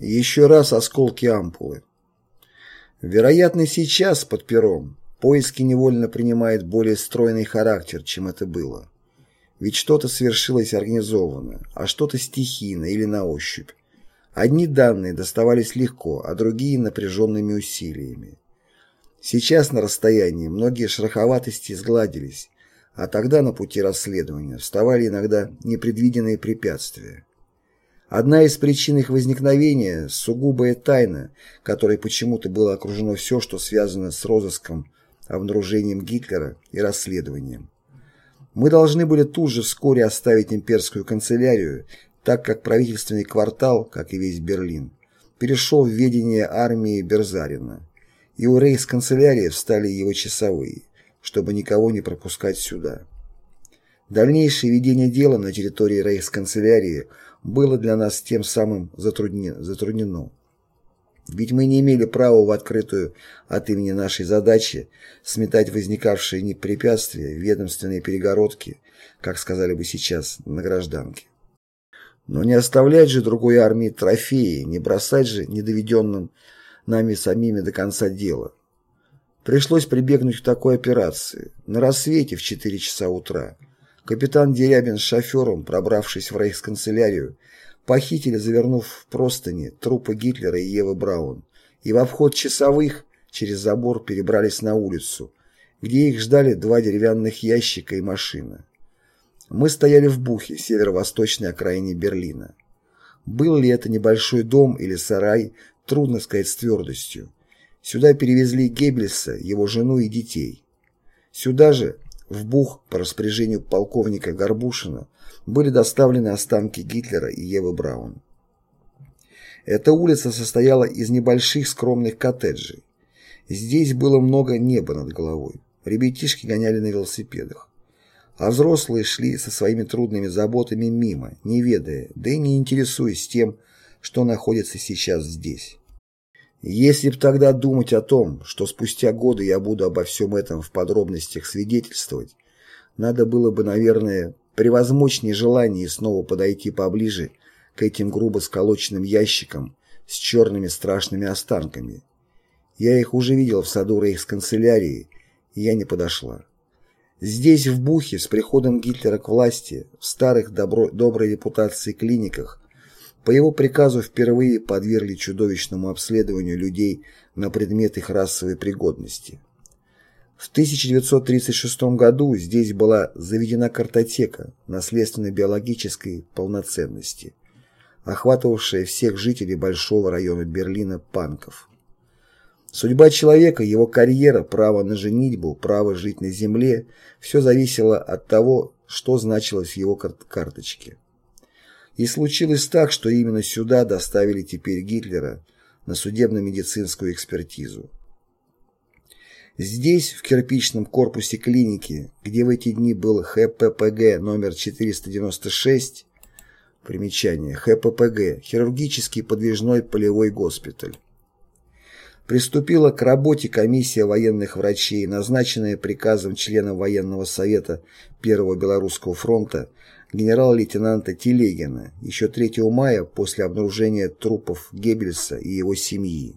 Еще раз осколки ампулы. Вероятно, сейчас под пером поиски невольно принимают более стройный характер, чем это было. Ведь что-то свершилось организованно, а что-то стихийно или на ощупь. Одни данные доставались легко, а другие напряженными усилиями. Сейчас на расстоянии многие шероховатости сгладились, а тогда на пути расследования вставали иногда непредвиденные препятствия. Одна из причин их возникновения – сугубая тайна, которой почему-то было окружено все, что связано с розыском, обнаружением Гитлера и расследованием. Мы должны были тут же вскоре оставить имперскую канцелярию, так как правительственный квартал, как и весь Берлин, перешел в ведение армии Берзарина, и у рейхсканцелярии встали его часовые, чтобы никого не пропускать сюда. Дальнейшее ведение дела на территории рейхсканцелярии – было для нас тем самым затруднено. Ведь мы не имели права в открытую от имени нашей задачи сметать возникавшие препятствия, ведомственные перегородки, как сказали бы сейчас, на гражданке. Но не оставлять же другой армии трофеи, не бросать же недоведенным нами самими до конца дела. Пришлось прибегнуть к такой операции. На рассвете в 4 часа утра Капитан Дерябин с шофером, пробравшись в рейхсканцелярию, похитили, завернув в простыни, трупы Гитлера и Евы Браун, и в обход часовых через забор перебрались на улицу, где их ждали два деревянных ящика и машина. Мы стояли в Бухе, северо-восточной окраине Берлина. Был ли это небольшой дом или сарай, трудно сказать с твердостью. Сюда перевезли Геббельса, его жену и детей. Сюда же, в Бух по распоряжению полковника Горбушина были доставлены останки Гитлера и Евы Браун. Эта улица состояла из небольших скромных коттеджей. Здесь было много неба над головой. Ребятишки гоняли на велосипедах. А взрослые шли со своими трудными заботами мимо, не ведая, да и не интересуясь тем, что находится сейчас здесь. Если б тогда думать о том, что спустя годы я буду обо всем этом в подробностях свидетельствовать, надо было бы, наверное, превозмочь нежелание снова подойти поближе к этим грубо сколоченным ящикам с черными страшными останками. Я их уже видел в саду рейхсканцелярии, и я не подошла. Здесь, в Бухе, с приходом Гитлера к власти, в старых добро, доброй репутации клиниках, по его приказу впервые подвергли чудовищному обследованию людей на предмет их расовой пригодности. В 1936 году здесь была заведена картотека наследственно-биологической полноценности, охватывавшая всех жителей большого района Берлина панков. Судьба человека, его карьера, право на женитьбу, право жить на земле – все зависело от того, что значилось в его карточке. И случилось так, что именно сюда доставили теперь Гитлера на судебно-медицинскую экспертизу. Здесь, в кирпичном корпусе клиники, где в эти дни был ХППГ номер 496, примечание, ХППГ, хирургический подвижной полевой госпиталь, приступила к работе комиссия военных врачей, назначенная приказом члена военного совета Первого Белорусского фронта генерал-лейтенанта Телегина еще 3 мая после обнаружения трупов Геббельса и его семьи.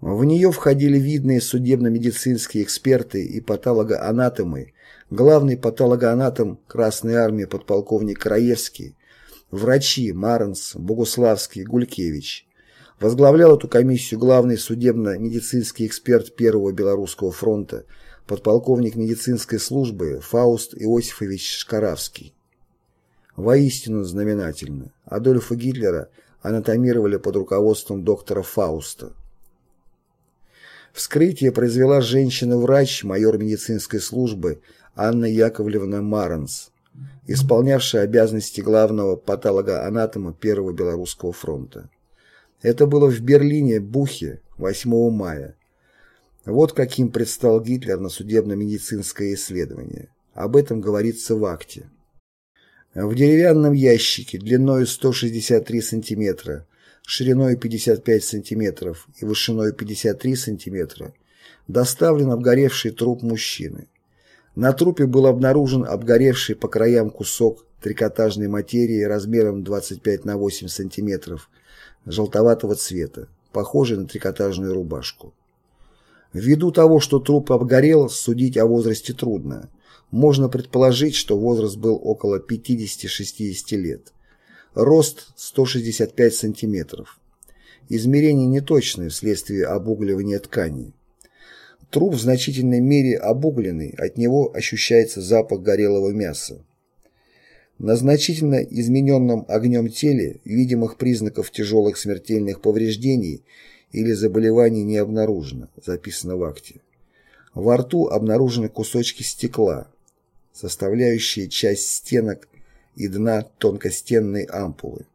В нее входили видные судебно-медицинские эксперты и патологоанатомы, главный патологоанатом Красной Армии подполковник Краевский, врачи Марнс, Богуславский, Гулькевич. Возглавлял эту комиссию главный судебно-медицинский эксперт Первого Белорусского фронта, подполковник медицинской службы Фауст Иосифович Шкаравский. Воистину знаменательно. Адольфа Гитлера анатомировали под руководством доктора Фауста. Вскрытие произвела женщина-врач, майор медицинской службы Анна Яковлевна Маранс, исполнявшая обязанности главного патолога-анатома Первого Белорусского фронта. Это было в Берлине, Бухе, 8 мая. Вот каким предстал Гитлер на судебно-медицинское исследование. Об этом говорится в акте. В деревянном ящике длиной 163 см, шириной 55 см и вышиной 53 см доставлен обгоревший труп мужчины. На трупе был обнаружен обгоревший по краям кусок трикотажной материи размером 25 на 8 см, желтоватого цвета, похожей на трикотажную рубашку. Ввиду того, что труп обгорел, судить о возрасте трудно. Можно предположить, что возраст был около 50-60 лет. Рост 165 см. Измерения неточные вследствие обугливания тканей. Труп в значительной мере обугленный, от него ощущается запах горелого мяса. На значительно измененном огнем теле видимых признаков тяжелых смертельных повреждений или заболеваний не обнаружено, записано в акте. Во рту обнаружены кусочки стекла, составляющие часть стенок и дна тонкостенной ампулы.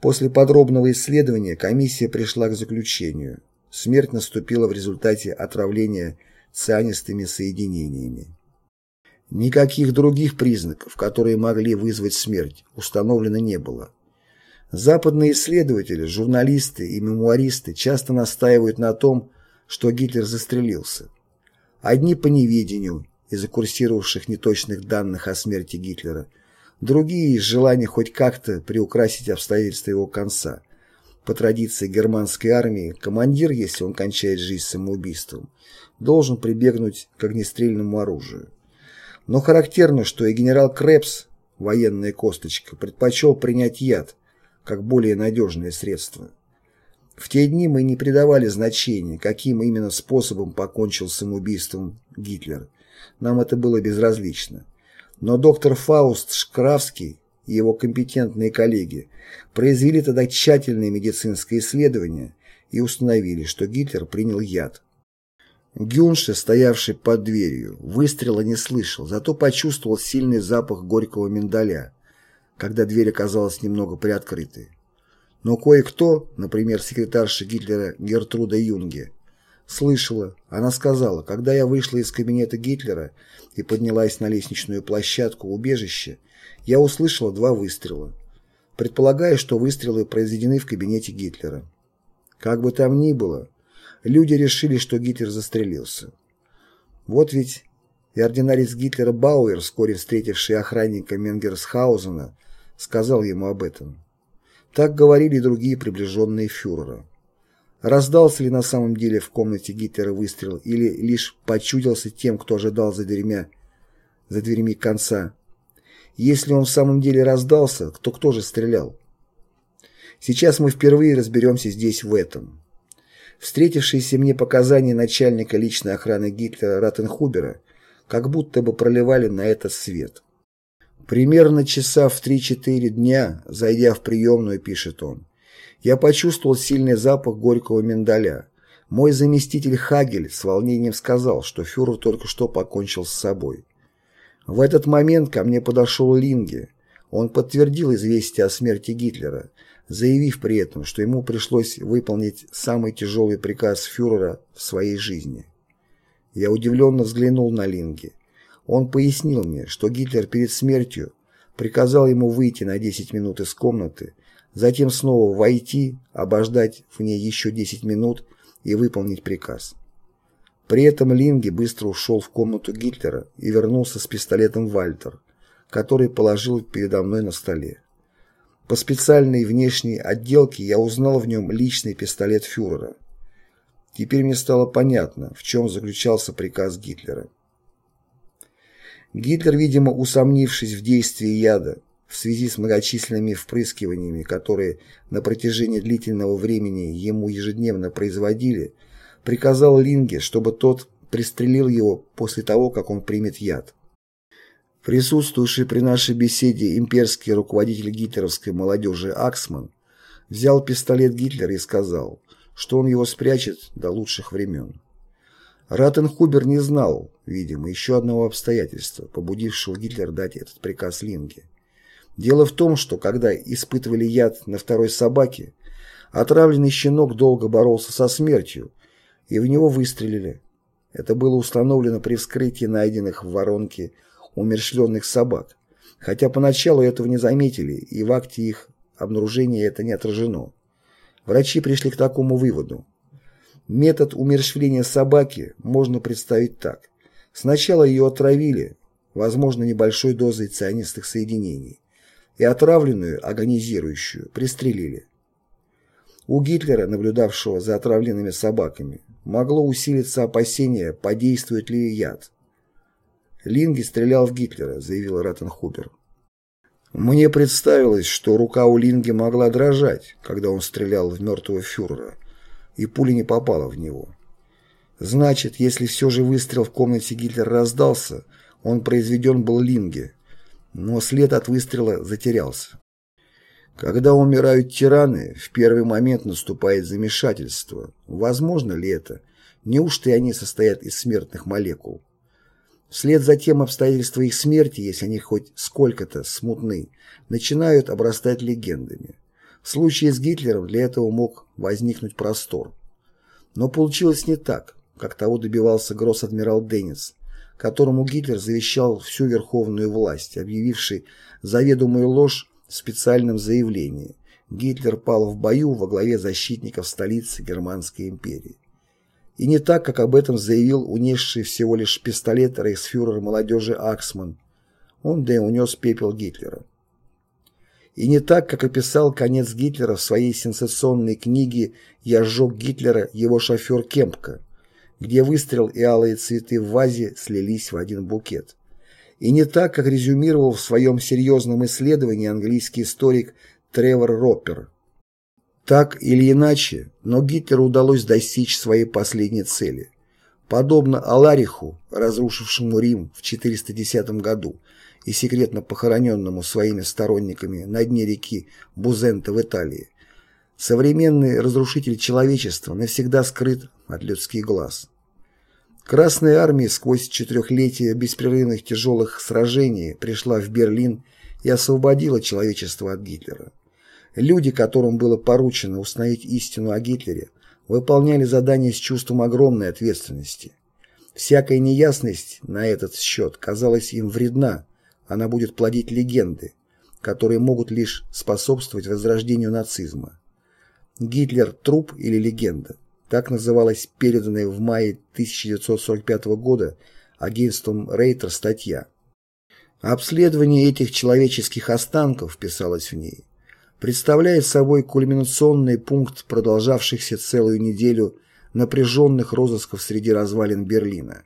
После подробного исследования комиссия пришла к заключению – Смерть наступила в результате отравления цианистыми соединениями. Никаких других признаков, которые могли вызвать смерть, установлено не было. Западные исследователи, журналисты и мемуаристы часто настаивают на том, что Гитлер застрелился. Одни по неведению из-за курсировавших неточных данных о смерти Гитлера, другие из желания хоть как-то приукрасить обстоятельства его конца – по традиции германской армии, командир, если он кончает жизнь самоубийством, должен прибегнуть к огнестрельному оружию. Но характерно, что и генерал Крепс, военная косточка, предпочел принять яд, как более надежное средство. В те дни мы не придавали значения, каким именно способом покончил самоубийством Гитлер. Нам это было безразлично. Но доктор Фауст Шкравский и его компетентные коллеги произвели тогда тщательное медицинское исследование и установили, что Гитлер принял яд. Гюнше, стоявший под дверью, выстрела не слышал, зато почувствовал сильный запах горького миндаля, когда дверь оказалась немного приоткрытой. Но кое-кто, например, секретарша Гитлера Гертруда Юнге, слышала. Она сказала, когда я вышла из кабинета Гитлера и поднялась на лестничную площадку убежища, я услышала два выстрела. Предполагаю, что выстрелы произведены в кабинете Гитлера. Как бы там ни было, люди решили, что Гитлер застрелился. Вот ведь и ординарец Гитлера Бауэр, вскоре встретивший охранника Менгерсхаузена, сказал ему об этом. Так говорили другие приближенные фюрера. Раздался ли на самом деле в комнате Гитлера выстрел или лишь почудился тем, кто ожидал за дверьми, за дверьми конца, если он в самом деле раздался, то кто же стрелял? Сейчас мы впервые разберемся здесь в этом. Встретившиеся мне показания начальника личной охраны Гитлера Раттенхубера как будто бы проливали на это свет. Примерно часа в 3-4 дня, зайдя в приемную, пишет он, я почувствовал сильный запах горького миндаля. Мой заместитель Хагель с волнением сказал, что фюрер только что покончил с собой. В этот момент ко мне подошел Линге. Он подтвердил известие о смерти Гитлера, заявив при этом, что ему пришлось выполнить самый тяжелый приказ фюрера в своей жизни. Я удивленно взглянул на Линге. Он пояснил мне, что Гитлер перед смертью приказал ему выйти на 10 минут из комнаты, затем снова войти, обождать в ней еще 10 минут и выполнить приказ. При этом Линге быстро ушел в комнату Гитлера и вернулся с пистолетом Вальтер, который положил передо мной на столе. По специальной внешней отделке я узнал в нем личный пистолет фюрера. Теперь мне стало понятно, в чем заключался приказ Гитлера. Гитлер, видимо, усомнившись в действии яда, в связи с многочисленными впрыскиваниями, которые на протяжении длительного времени ему ежедневно производили, приказал Линге, чтобы тот пристрелил его после того, как он примет яд. Присутствующий при нашей беседе имперский руководитель гитлеровской молодежи Аксман взял пистолет Гитлера и сказал, что он его спрячет до лучших времен. Раттенхубер не знал, видимо, еще одного обстоятельства, побудившего Гитлера дать этот приказ Линге. Дело в том, что когда испытывали яд на второй собаке, отравленный щенок долго боролся со смертью, и в него выстрелили. Это было установлено при вскрытии найденных в воронке умерщвленных собак, хотя поначалу этого не заметили, и в акте их обнаружения это не отражено. Врачи пришли к такому выводу. Метод умерщвления собаки можно представить так. Сначала ее отравили, возможно небольшой дозой цианистых соединений, и отравленную, агонизирующую, пристрелили. У Гитлера, наблюдавшего за отравленными собаками, могло усилиться опасение, подействует ли яд. Линги стрелял в Гитлера, заявил Раттенхубер. Мне представилось, что рука у Линги могла дрожать, когда он стрелял в мертвого фюрера, и пуля не попала в него. Значит, если все же выстрел в комнате Гитлера раздался, он произведен был Линге, но след от выстрела затерялся. Когда умирают тираны, в первый момент наступает замешательство. Возможно ли это? Неужто и они состоят из смертных молекул? Вслед за тем обстоятельства их смерти, если они хоть сколько-то смутны, начинают обрастать легендами. В случае с Гитлером для этого мог возникнуть простор. Но получилось не так, как того добивался гросс-адмирал Деннис, которому Гитлер завещал всю верховную власть, объявивший заведомую ложь в специальном заявлении. Гитлер пал в бою во главе защитников столицы Германской империи. И не так, как об этом заявил унесший всего лишь пистолет рейхсфюрер молодежи Аксман. Он да и унес пепел Гитлера. И не так, как описал конец Гитлера в своей сенсационной книге «Я сжег Гитлера» его шофер Кемпка, где выстрел и алые цветы в вазе слились в один букет и не так, как резюмировал в своем серьезном исследовании английский историк Тревор Роппер. Так или иначе, но Гитлеру удалось достичь своей последней цели. Подобно Алариху, разрушившему Рим в 410 году и секретно похороненному своими сторонниками на дне реки Бузента в Италии, современный разрушитель человечества навсегда скрыт от людских глаз. Красная армия сквозь четырехлетие беспрерывных тяжелых сражений пришла в Берлин и освободила человечество от Гитлера. Люди, которым было поручено установить истину о Гитлере, выполняли задание с чувством огромной ответственности. Всякая неясность на этот счет казалась им вредна, она будет плодить легенды, которые могут лишь способствовать возрождению нацизма. Гитлер – труп или легенда? Так называлась переданная в мае 1945 года агентством Рейтер статья. Обследование этих человеческих останков, писалось в ней, представляет собой кульминационный пункт продолжавшихся целую неделю напряженных розысков среди развалин Берлина.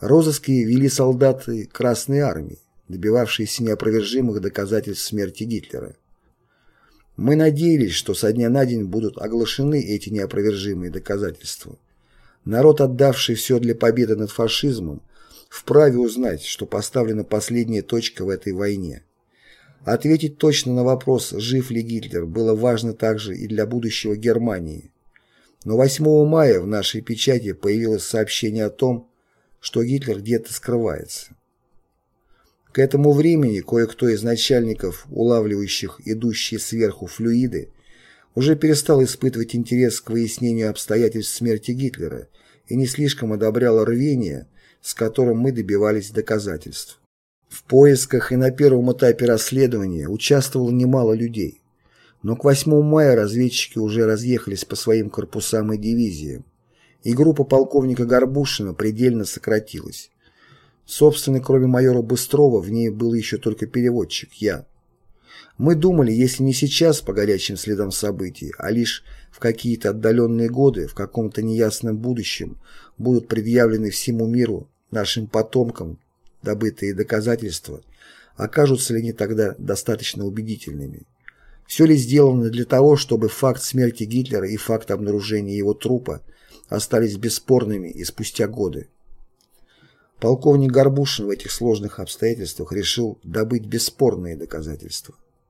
Розыски вели солдаты Красной Армии, добивавшиеся неопровержимых доказательств смерти Гитлера. Мы надеялись, что со дня на день будут оглашены эти неопровержимые доказательства. Народ, отдавший все для победы над фашизмом, вправе узнать, что поставлена последняя точка в этой войне. Ответить точно на вопрос, жив ли Гитлер, было важно также и для будущего Германии. Но 8 мая в нашей печати появилось сообщение о том, что Гитлер где-то скрывается. К этому времени кое-кто из начальников, улавливающих идущие сверху флюиды, уже перестал испытывать интерес к выяснению обстоятельств смерти Гитлера и не слишком одобрял рвение, с которым мы добивались доказательств. В поисках и на первом этапе расследования участвовало немало людей, но к 8 мая разведчики уже разъехались по своим корпусам и дивизиям, и группа полковника Горбушина предельно сократилась. Собственно, кроме майора Быстрова, в ней был еще только переводчик, я. Мы думали, если не сейчас по горячим следам событий, а лишь в какие-то отдаленные годы, в каком-то неясном будущем, будут предъявлены всему миру, нашим потомкам, добытые доказательства, окажутся ли они тогда достаточно убедительными. Все ли сделано для того, чтобы факт смерти Гитлера и факт обнаружения его трупа остались бесспорными и спустя годы? Полковник Горбушин в этих сложных обстоятельствах решил добыть бесспорные доказательства.